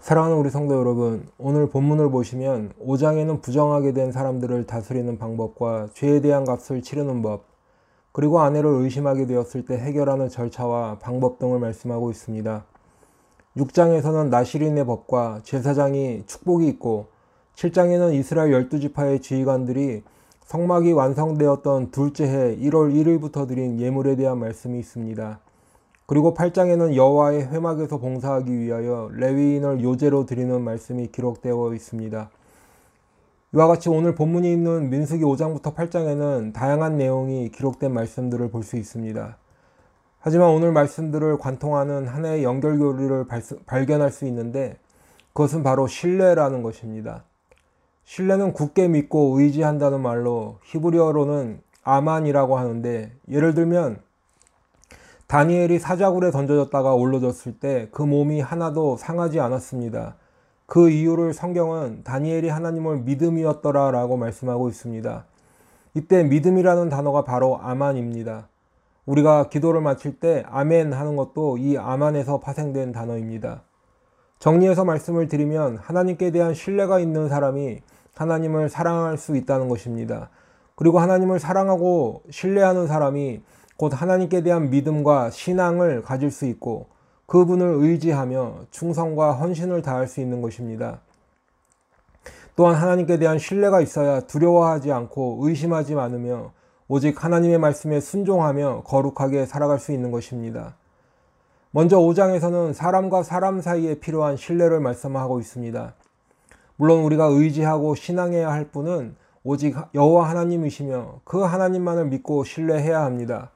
사랑하는 우리 성도 여러분, 오늘 본문을 보시면 5장에는 부정하게 된 사람들을 다스리는 방법과 죄에 대한 값을 치르는 법, 그리고 아내를 의심하게 되었을 때 해결하는 절차와 방법 등을 말씀하고 있습니다. 6장에서는 나시린의 법과 제사장이 축복이 있고 7장에는 이스라엘 12지파의 지휘관들이 성막이 완성되었던 둘째 해 1월 1일부터 드린 예물에 대한 말씀이 있습니다. 그리고 8장에는 여호와의 회막에서 봉사하기 위하여 레위인을 요제로 드리는 말씀이 기록되어 있습니다. 이와 같이 오늘 본문이 있는 민수기 5장부터 8장에는 다양한 내용이 기록된 말씀들을 볼 수 있습니다. 하지만 오늘 말씀들을 관통하는 하나의 연결고리를 발견할 수 있는데 그것은 바로 신뢰라는 것입니다. 신뢰는 굳게 믿고 의지한다는 말로 히브리어로는 아만이라고 하는데 예를 들면 다니엘이 사자굴에 던져졌다가 올라졌을 때 그 몸이 하나도 상하지 않았습니다. 그 이유를 성경은 다니엘이 하나님을 믿음이었더라 라고 말씀하고 있습니다. 이때 믿음이라는 단어가 바로 아만입니다. 우리가 기도를 마칠 때 아멘 하는 것도 이 아만에서 파생된 단어입니다. 정리해서 말씀을 드리면 하나님께 대한 신뢰가 있는 사람이 하나님을 사랑할 수 있다는 것입니다. 그리고 하나님을 사랑하고 신뢰하는 사람이 곧 하나님께 대한 믿음과 신앙을 가질 수 있고 그분을 의지하며 충성과 헌신을 다할 수 있는 것입니다. 또한 하나님께 대한 신뢰가 있어야 두려워하지 않고 의심하지 않으며 오직 하나님의 말씀에 순종하며 거룩하게 살아갈 수 있는 것입니다. 먼저 5장에서는 사람과 사람 사이에 필요한 신뢰를 말씀하고 있습니다. 물론 우리가 의지하고 신앙해야 할 분은 오직 여호와 하나님이시며 그 하나님만을 믿고 신뢰해야 합니다.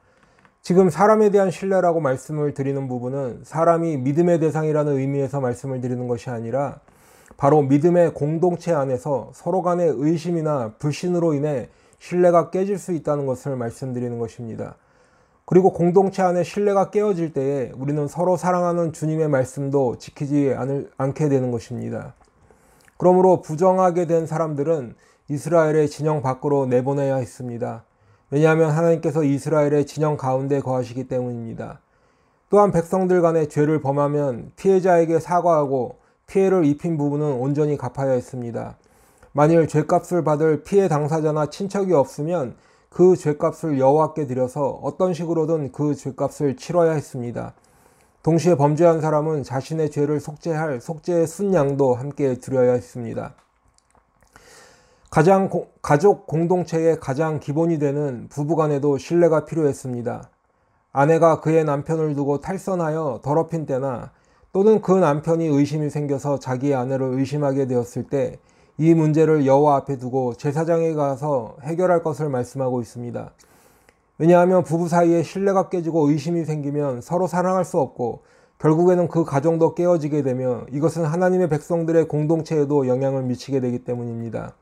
지금 사람에 대한 신뢰라고 말씀을 드리는 부분은 사람이 믿음의 대상이라는 의미에서 말씀을 드리는 것이 아니라 바로 믿음의 공동체 안에서 서로 간의 의심이나 불신으로 인해 신뢰가 깨질 수 있다는 것을 말씀드리는 것입니다. 그리고 공동체 안에 신뢰가 깨어질 때에 우리는 서로 사랑하는 주님의 말씀도 지키지 않을, 않게 되는 것입니다. 그러므로 부정하게 된 사람들은 이스라엘의 진영 밖으로 내보내야 했습니다. 왜냐하면 하나님께서 이스라엘의 진영 가운데 거하시기 때문입니다. 또한 백성들 간의 죄를 범하면 피해자에게 사과하고 피해를 입힌 부분은 온전히 갚아야 했습니다. 만일 죄값을 받을 피해 당사자나 친척이 없으면 그 죄값을 여호와께 드려서 어떤 식으로든 그 죄값을 치러야 했습니다. 동시에 범죄한 사람은 자신의 죄를 속죄할 속죄의 순양도 함께 드려야 했습니다. 가장 고, 가족 공동체의 가장 기본이 되는 부부간에도 신뢰가 필요했습니다. 아내가 그의 남편을 두고 탈선하여 더럽힌 때나 또는 그 남편이 의심이 생겨서 자기 아내를 의심하게 되었을 때 이 문제를 여호와 앞에 두고 제사장에 가서 해결할 것을 말씀하고 있습니다. 왜냐하면 부부 사이에 신뢰가 깨지고 의심이 생기면 서로 사랑할 수 없고 결국에는 그 가정도 깨어지게 되며 이것은 하나님의 백성들의 공동체에도 영향을 미치게 되기 때문입니다.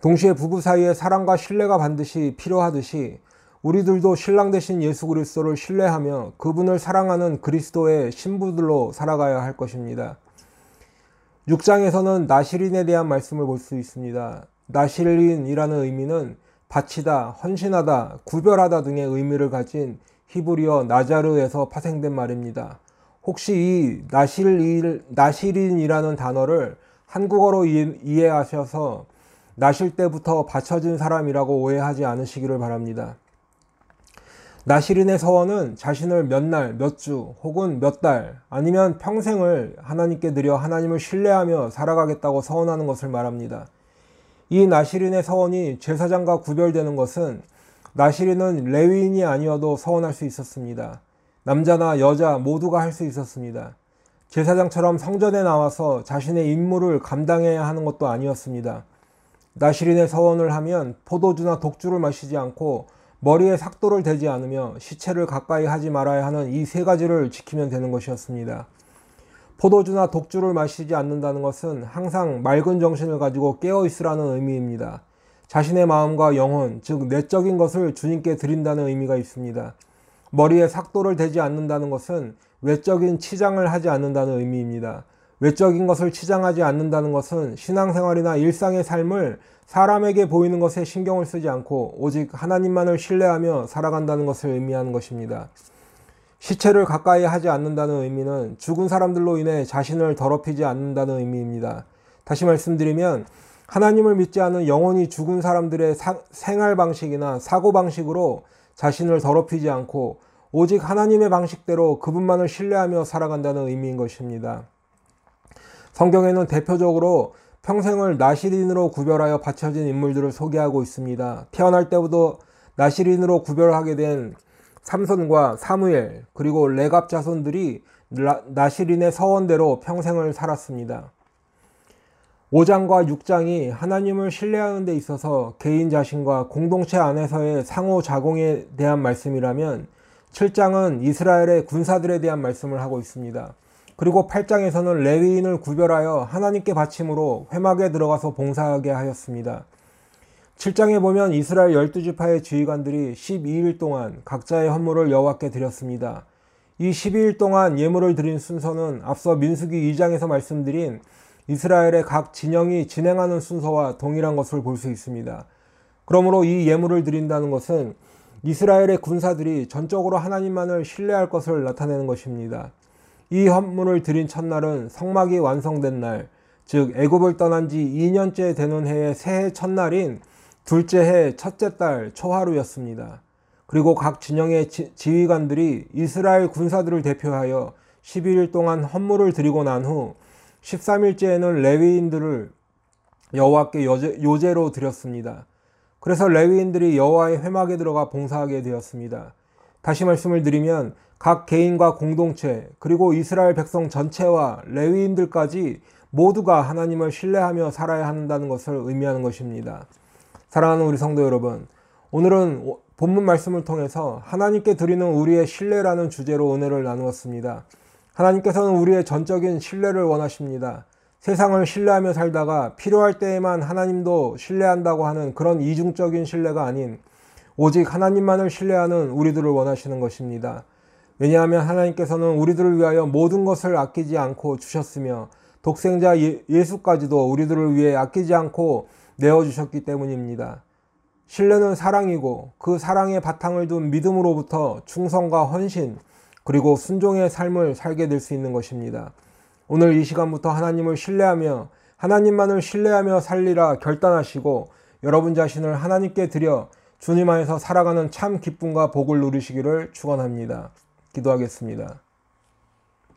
동시에 부부 사이에 사랑과 신뢰가 반드시 필요하듯이 우리들도 신랑 대신 예수 그리스도를 신뢰하며 그분을 사랑하는 그리스도의 신부들로 살아가야 할 것입니다. 6장에서는 나시린에 대한 말씀을 볼 수 있습니다. 나시린이라는 의미는 바치다, 헌신하다, 구별하다 등의 의미를 가진 히브리어 나자르에서 파생된 말입니다. 혹시 이 나시린, 나시린이라는 단어를 한국어로 이해하셔서 나실 때부터 받쳐진 사람이라고 오해하지 않으시기를 바랍니다. 나시린의 서원은 자신을 몇 날, 몇 주, 혹은 몇 달, 아니면 평생을 하나님께 드려 하나님을 신뢰하며 살아가겠다고 서원하는 것을 말합니다. 이 나시린의 서원이 제사장과 구별되는 것은 나시린은 레위인이 아니어도 서원할 수 있었습니다. 남자나 여자 모두가 할 수 있었습니다. 제사장처럼 성전에 나와서 자신의 임무를 감당해야 하는 것도 아니었습니다. 나시린의 서원을 하면 포도주나 독주를 마시지 않고 머리에 삭도를 대지 않으며 시체를 가까이 하지 말아야 하는 이 세 가지를 지키면 되는 것이었습니다. 포도주나 독주를 마시지 않는다는 것은 항상 맑은 정신을 가지고 깨어 있으라는 의미입니다. 자신의 마음과 영혼, 즉 내적인 것을 주님께 드린다는 의미가 있습니다. 머리에 삭도를 대지 않는다는 것은 외적인 치장을 하지 않는다는 의미입니다. 외적인 것을 치장하지 않는다는 것은 신앙생활이나 일상의 삶을 사람에게 보이는 것에 신경을 쓰지 않고 오직 하나님만을 신뢰하며 살아간다는 것을 의미하는 것입니다. 시체를 가까이 하지 않는다는 의미는 죽은 사람들로 인해 자신을 더럽히지 않는다는 의미입니다. 다시 말씀드리면 하나님을 믿지 않은 영원히 죽은 사람들의 사, 생활 방식이나 사고 방식으로 자신을 더럽히지 않고 오직 하나님의 방식대로 그분만을 신뢰하며 살아간다는 의미인 것입니다. 성경에는 대표적으로 평생을 나시린으로 구별하여 바쳐진 인물들을 소개하고 있습니다. 태어날 때부터 나시린으로 구별하게 된 삼손과 사무엘 그리고 레갑 자손들이 나시린의 서원대로 평생을 살았습니다. 5장과 6장이 하나님을 신뢰하는 데 있어서 개인 자신과 공동체 안에서의 상호 작용에 대한 말씀이라면 7장은 이스라엘의 군사들에 대한 말씀을 하고 있습니다. 그리고 8장에서는 레위인을 구별하여 하나님께 바침으로 회막에 들어가서 봉사하게 하였습니다. 7장에 보면 이스라엘 12지파의 지휘관들이 12일 동안 각자의 헌물을 여호와께 드렸습니다. 이 12일 동안 예물을 드린 순서는 앞서 민수기 2장에서 말씀드린 이스라엘의 각 진영이 진행하는 순서와 동일한 것을 볼 수 있습니다. 그러므로 이 예물을 드린다는 것은 이스라엘의 군사들이 전적으로 하나님만을 신뢰할 것을 나타내는 것입니다. 이 헌물을 드린 첫날은 성막이 완성된 날, 즉 애굽을 떠난 지 2년째 되는 해의 새해 첫날인 둘째 해 첫째 달 초하루였습니다. 그리고 각 진영의 지, 휘관들이 이스라엘 군사들을 대표하여 11일 동안 헌물을 드리고 난 후 13일째에는 레위인들을 여호와께 요제, 로 드렸습니다. 그래서 레위인들이 여호와의 회막에 들어가 봉사하게 되었습니다. 다시 말씀을 드리면 각 개인과 공동체 그리고 이스라엘 백성 전체와 레위인들까지 모두가 하나님을 신뢰하며 살아야 한다는 것을 의미하는 것입니다. 사랑하는 우리 성도 여러분, 오늘은 본문 말씀을 통해서 하나님께 드리는 우리의 신뢰라는 주제로 은혜를 나누었습니다. 하나님께서는 우리의 전적인 신뢰를 원하십니다. 세상을 신뢰하며 살다가 필요할 때에만 하나님도 신뢰한다고 하는 그런 이중적인 신뢰가 아닌 오직 하나님만을 신뢰하는 우리들을 원하시는 것입니다. 왜냐하면 하나님께서는 우리들을 위하여 모든 것을 아끼지 않고 주셨으며 독생자 예, 예수까지도 우리들을 위해 아끼지 않고 내어주셨기 때문입니다. 신뢰는 사랑이고 그 사랑의 바탕을 둔 믿음으로부터 충성과 헌신 그리고 순종의 삶을 살게 될 수 있는 것입니다. 오늘 이 시간부터 하나님을 신뢰하며 하나님만을 신뢰하며 살리라 결단하시고 여러분 자신을 하나님께 드려 주님 안에서 살아가는 참 기쁨과 복을 누리시기를 축원합니다. 기도하겠습니다.